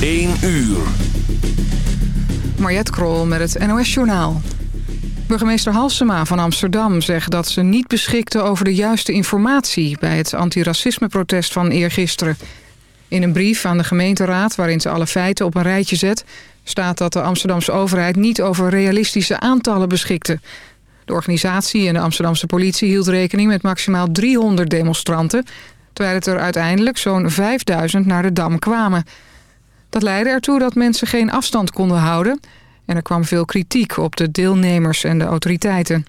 1 uur. Mariette Krol met het NOS Journaal. Burgemeester Halsema van Amsterdam zegt dat ze niet beschikte over de juiste informatie... bij het antiracismeprotest van eergisteren. In een brief aan de gemeenteraad waarin ze alle feiten op een rijtje zet... staat dat de Amsterdamse overheid niet over realistische aantallen beschikte. De organisatie en de Amsterdamse politie hield rekening met maximaal 300 demonstranten... terwijl het er uiteindelijk zo'n 5000 naar de Dam kwamen... Dat leidde ertoe dat mensen geen afstand konden houden... en er kwam veel kritiek op de deelnemers en de autoriteiten.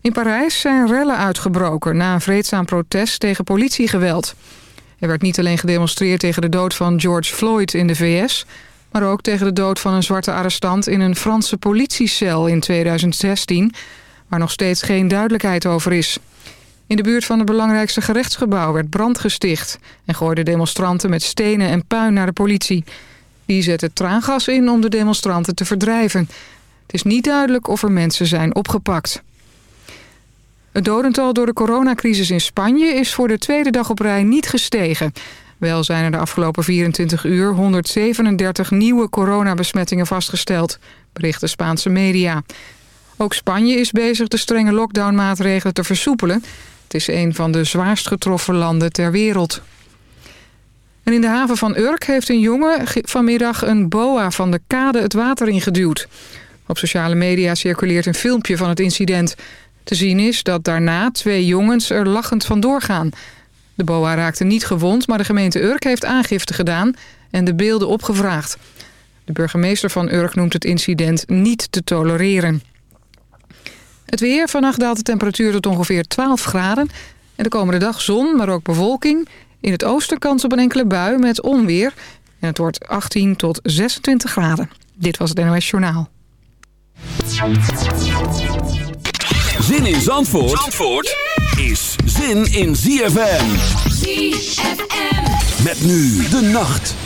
In Parijs zijn rellen uitgebroken na een vreedzaam protest tegen politiegeweld. Er werd niet alleen gedemonstreerd tegen de dood van George Floyd in de VS... maar ook tegen de dood van een zwarte arrestant in een Franse politiecel in 2016... waar nog steeds geen duidelijkheid over is... In de buurt van het belangrijkste gerechtsgebouw werd brand gesticht... en gooiden demonstranten met stenen en puin naar de politie. Die zette traangas in om de demonstranten te verdrijven. Het is niet duidelijk of er mensen zijn opgepakt. Het dodental door de coronacrisis in Spanje is voor de tweede dag op rij niet gestegen. Wel zijn er de afgelopen 24 uur 137 nieuwe coronabesmettingen vastgesteld, berichten Spaanse media. Ook Spanje is bezig de strenge lockdownmaatregelen te versoepelen. Het is een van de zwaarst getroffen landen ter wereld. En in de haven van Urk heeft een jongen vanmiddag een boa van de kade het water ingeduwd. Op sociale media circuleert een filmpje van het incident. Te zien is dat daarna twee jongens er lachend vandoor gaan. De boa raakte niet gewond, maar de gemeente Urk heeft aangifte gedaan en de beelden opgevraagd. De burgemeester van Urk noemt het incident niet te tolereren. Het weer. Vannacht daalt de temperatuur tot ongeveer 12 graden. En de komende dag zon, maar ook bewolking. In het oosten kans op een enkele bui met onweer. En het wordt 18 tot 26 graden. Dit was het NOS Journaal. Zin in Zandvoort, Zandvoort is zin in ZFM. ZFM. Met nu de nacht.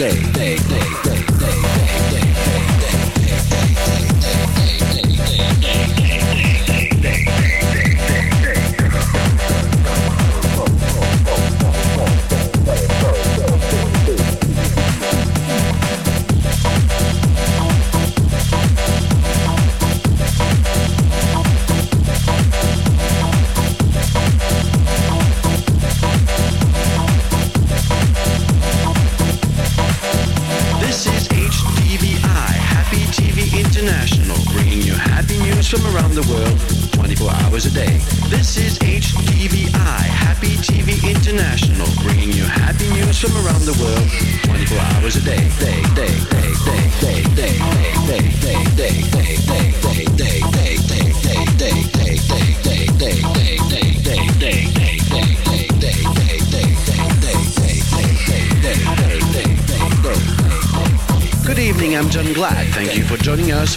day. day, day, day.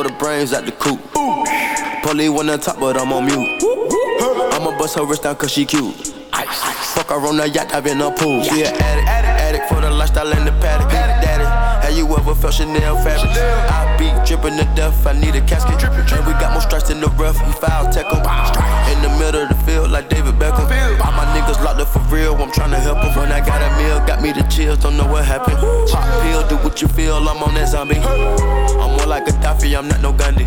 Blow the brains out the coop. Polly wanna top, but I'm on mute. I'ma bust her wrist down cause she cute. Fuck her on the yacht, I've been a pool. She an addict, addict for the lifestyle and the paddock. Have you ever felt Chanel fabric? I be dripping to death, I need a casket. And we got more strikes in the rough, we foul tech 'em. In the middle of the field, like David Beckham. All my niggas locked up for real, I'm tryna help 'em. When I got a meal, got me the chills, don't know what happened. Pop pill, do what you feel, I'm on that zombie. I'm more like a Gaddafi, I'm not no Gandhi.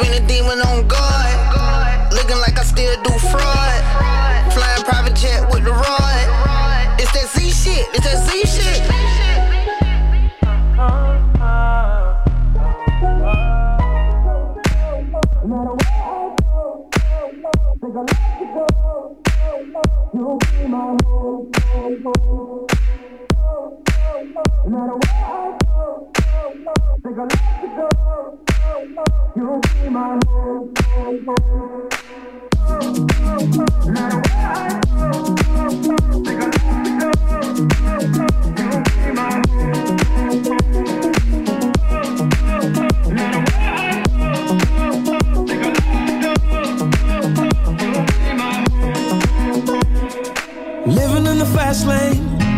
in a demon on guard. Looking like I still do fraud. Flying private jet with the rod. It's that Z shit, it's that Z shit. Living in the fast lane,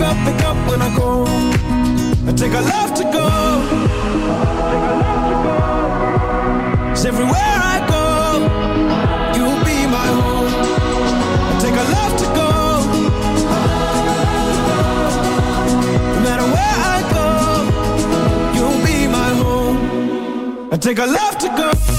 pick up, pick up when I go. I take a love to go. Cause everywhere I go, you'll be my home. I take a love to go. No matter where I go, you'll be my home. I take a love to go.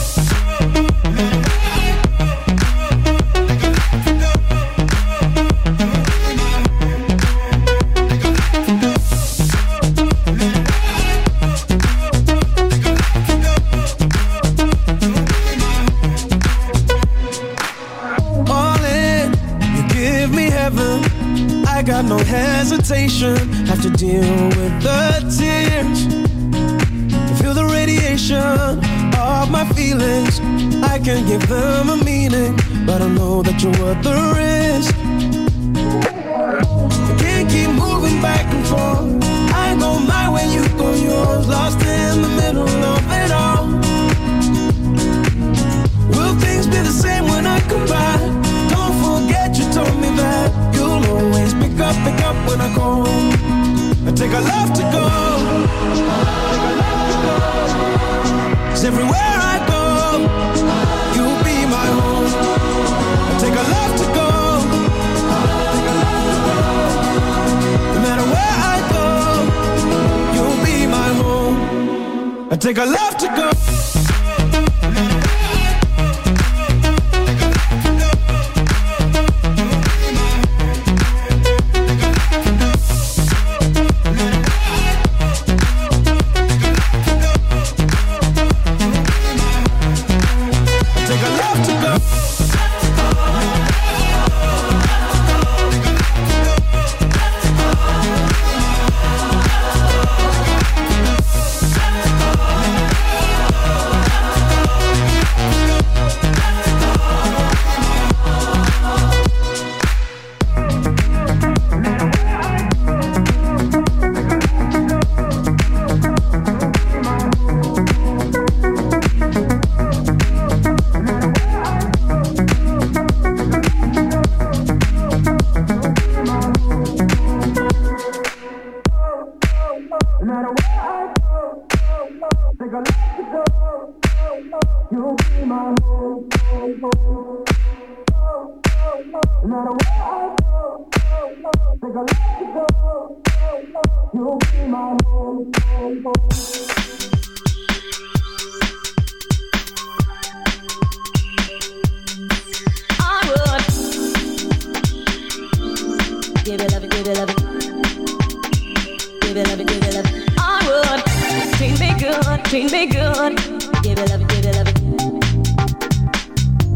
Hesitation. Have to deal with the tears. Feel the radiation of my feelings. I can give them a meaning, but I know that you're worth the take a love to go. Cause everywhere I go, you'll be my home. I take a love to go. No matter where I go, you'll be my home. I take a love to go.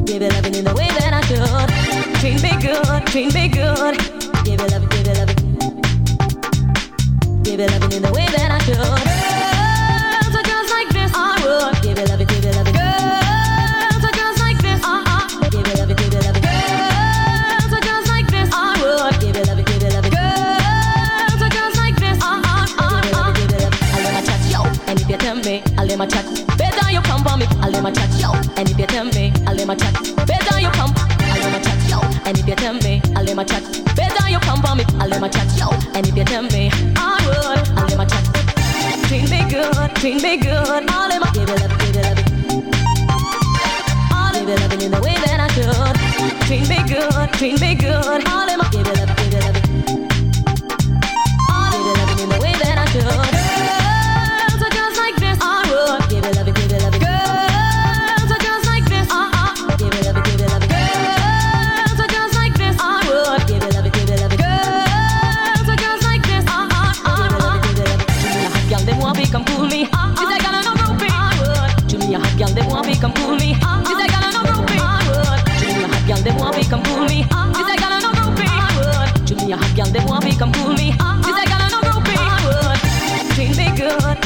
Give it love in the way that I should. Treat me good, treat me good. Give it love, give it love, give it love in the way that I should. Girls are just like this. I would give it love, give it love. Girls are just like this. Uh, uh. Give it love, give it love. Girls are just like this. I would give it love, give it love. Girls are just like this. Uh, give it love, give it love. I'll let my chat. And if you tell me, I'll let my chat. Better you come for me. I'll let my chat, yo. And if you tell me, let my chat. Better you come. I'll let my chat, yo. And if you tell me, I'll let my chat. Better you come for me. I'll let my chat, yo. And if you tell me, I would, I'll let my chat. Treat me good, treat me good. I'll let my give it love, give it love. I'll give it loving in the way that I should. Treat me good, treat me good. I'll let my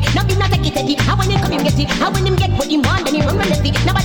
know, be. Now not take it it. How when him come him get it. How when him get what him want, then he run relentlessly. Nobody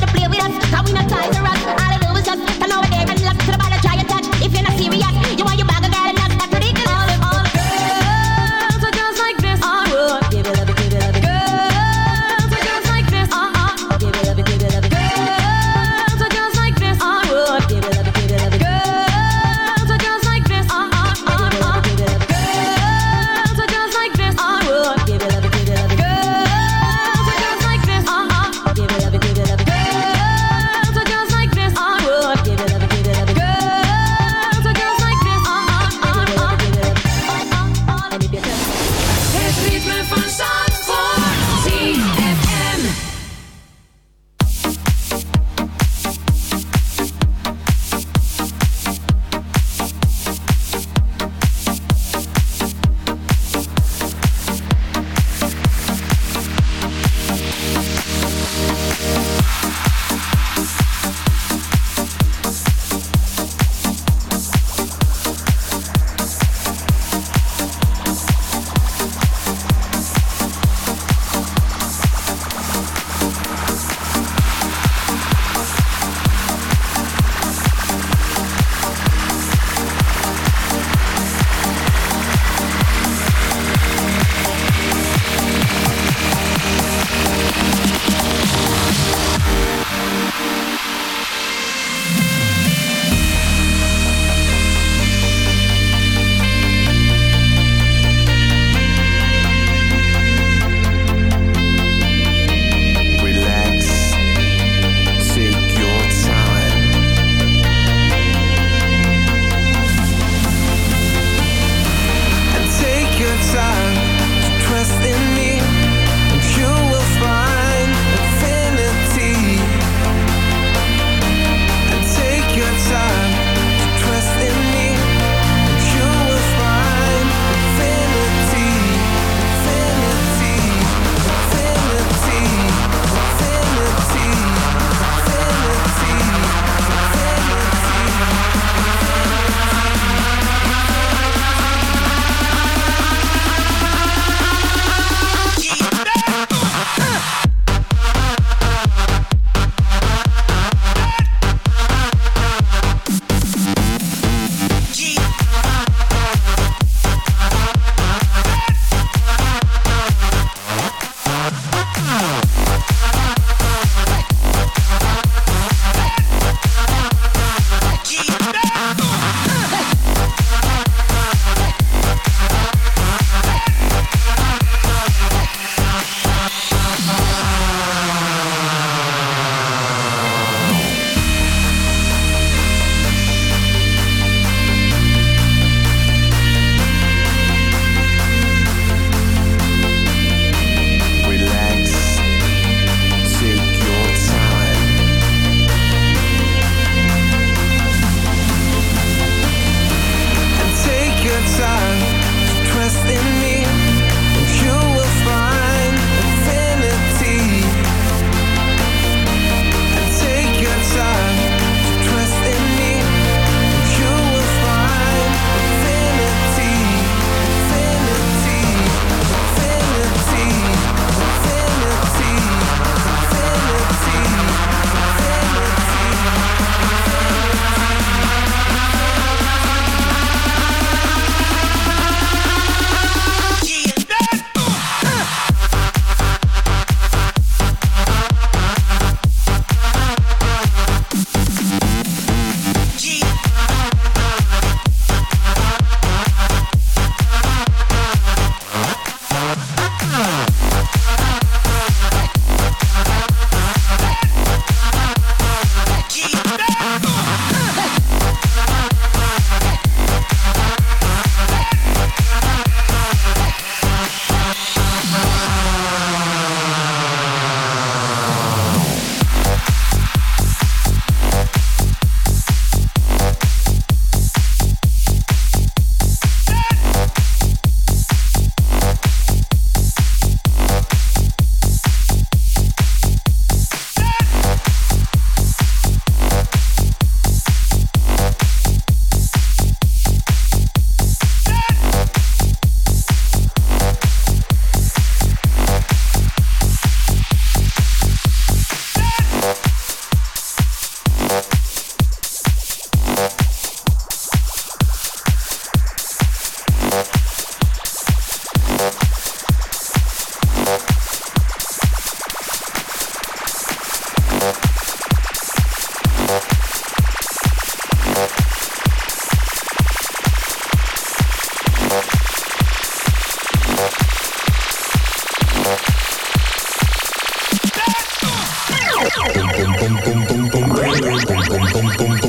tom tom tom tom tom tom tom tom tom tom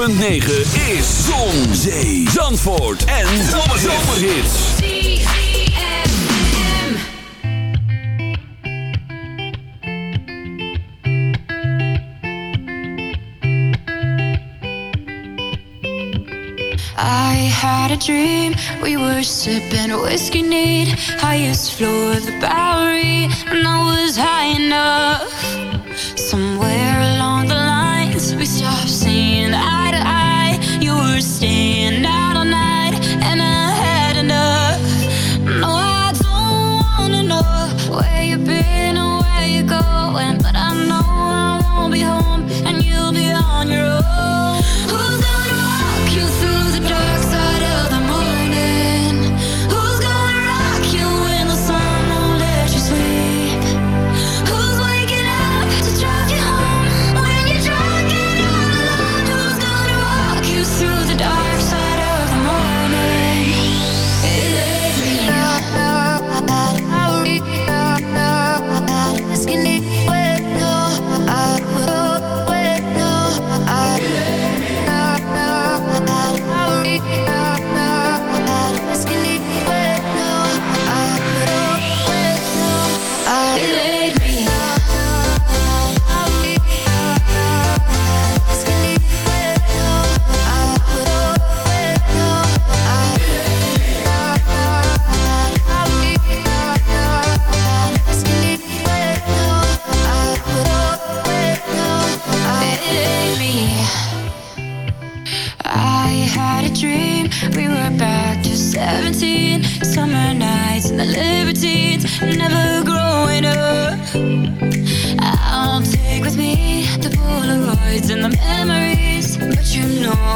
106.9 is Zon, Zee, Zandvoort en Zomerhits. I had a dream, we were sipping whiskey neat. Highest floor of the Bowery, and I was high enough. Somewhere along never growing up I'll take with me the Polaroids and the memories But you know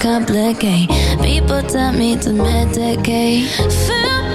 complicate. People tell me to medicate. Feel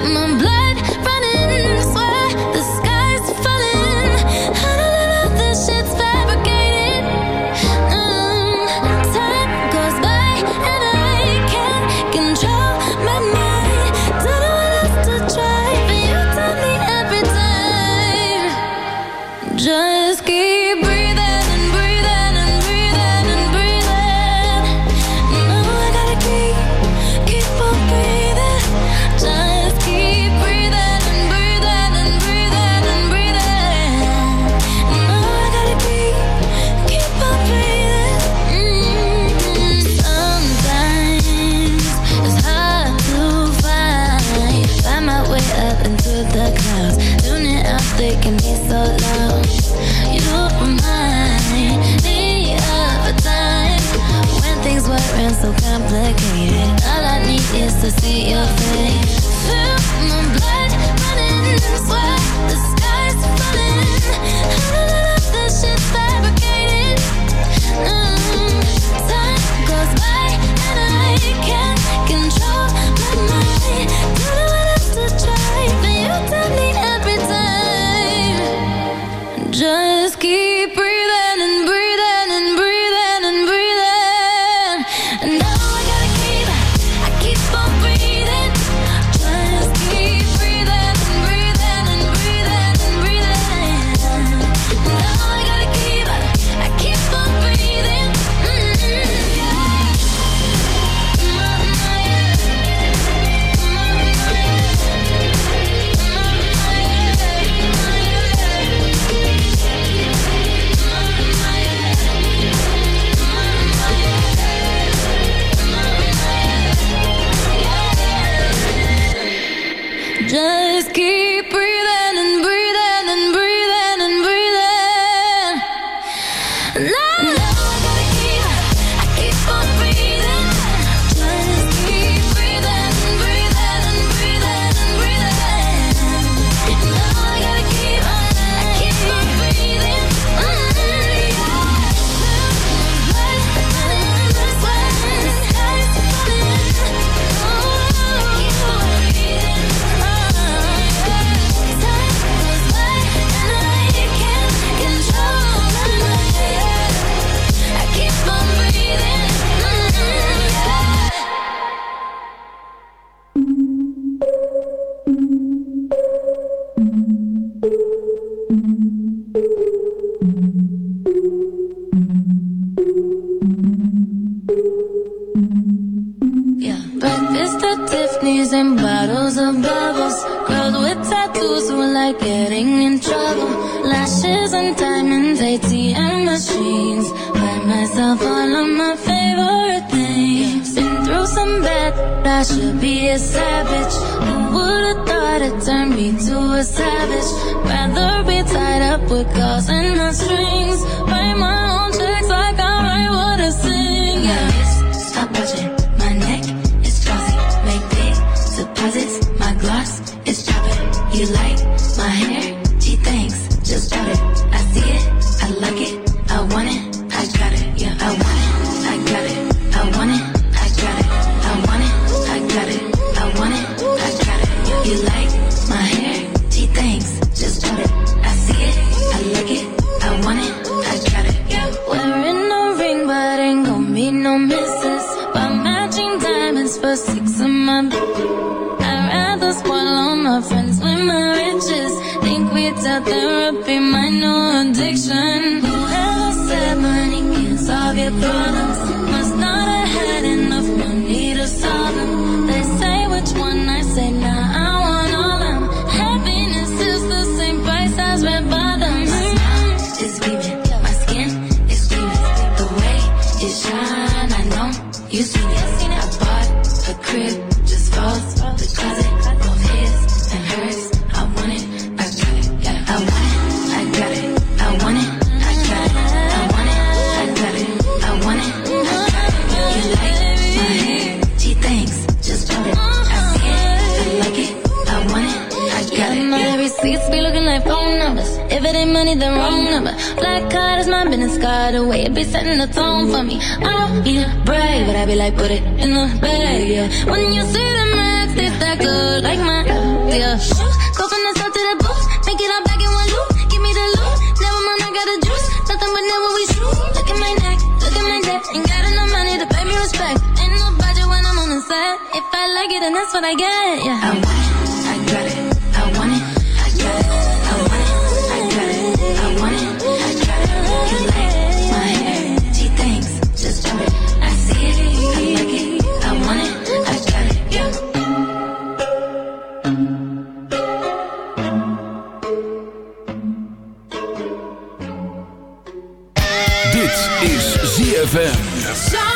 Dit is ZFM.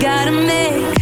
Gotta make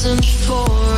present for